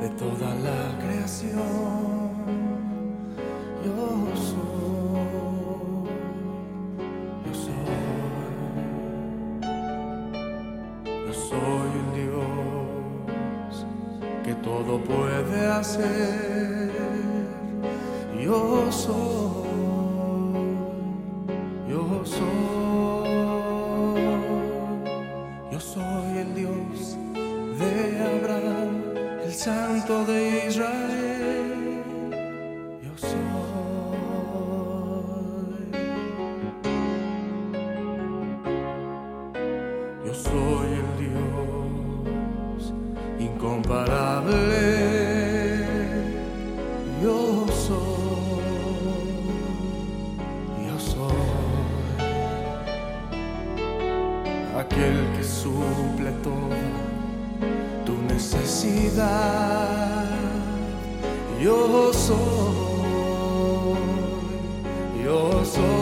de toda la creación. Yo soy, yo soy, yo soy el Dios que todo puede hacer. Yo soy, yo soy, incomparable. Yo soy. Yo soy. Aquel que suple toda tu necesidad. Yo soy. Yo soy.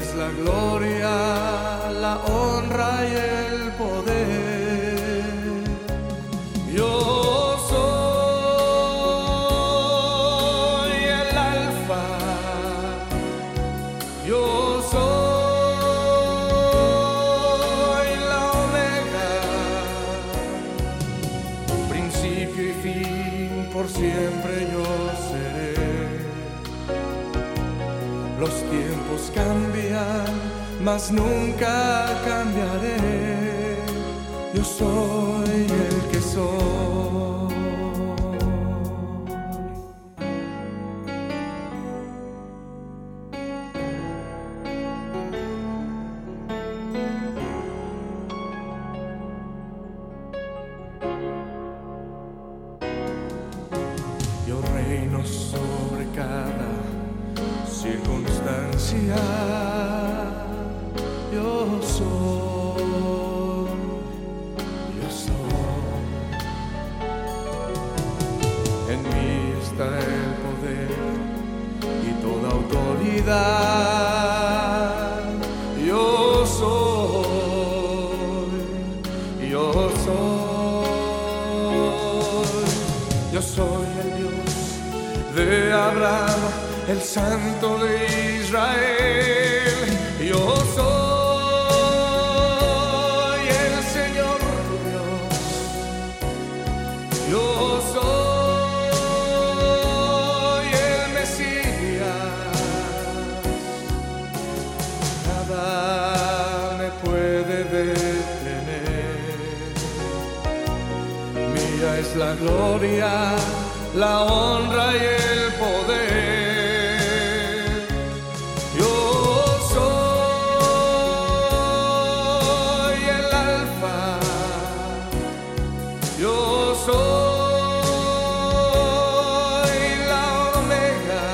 Es la gloria, la honra y el poder. Por siempre yo seré. Los tiempos cambian, mas nunca cambiaré. Yo soy el que soy. Sobre cada circunstancia. Yo soy, yo soy. En mí está el poder y toda autoridad. Yo soy, yo soy, yo soy de Abraham, el Santo de Israel. Yo soy el Señor tu Dios. Yo soy el Mesías. Nada me puede detener. Mía es la gloria, la honra y el poder. Yo soy el alfa. Yo soy la omega,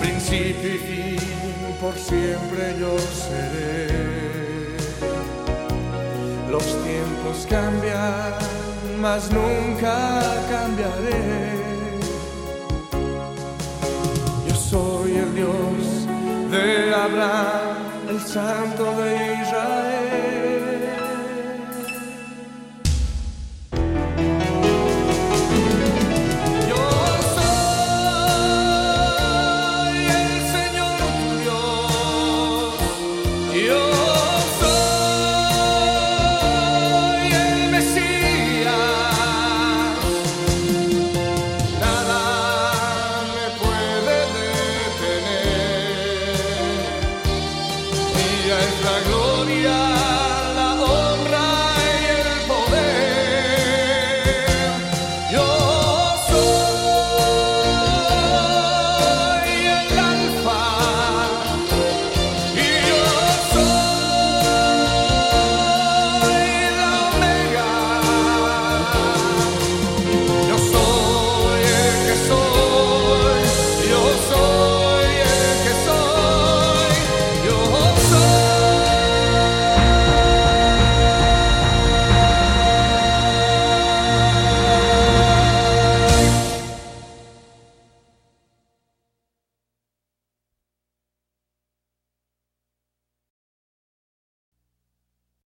principio y fin, por siempre yo seré. Los tiempos cambian, mas nunca cambiaré. Yo soy el Dios de Abraham, el Santo de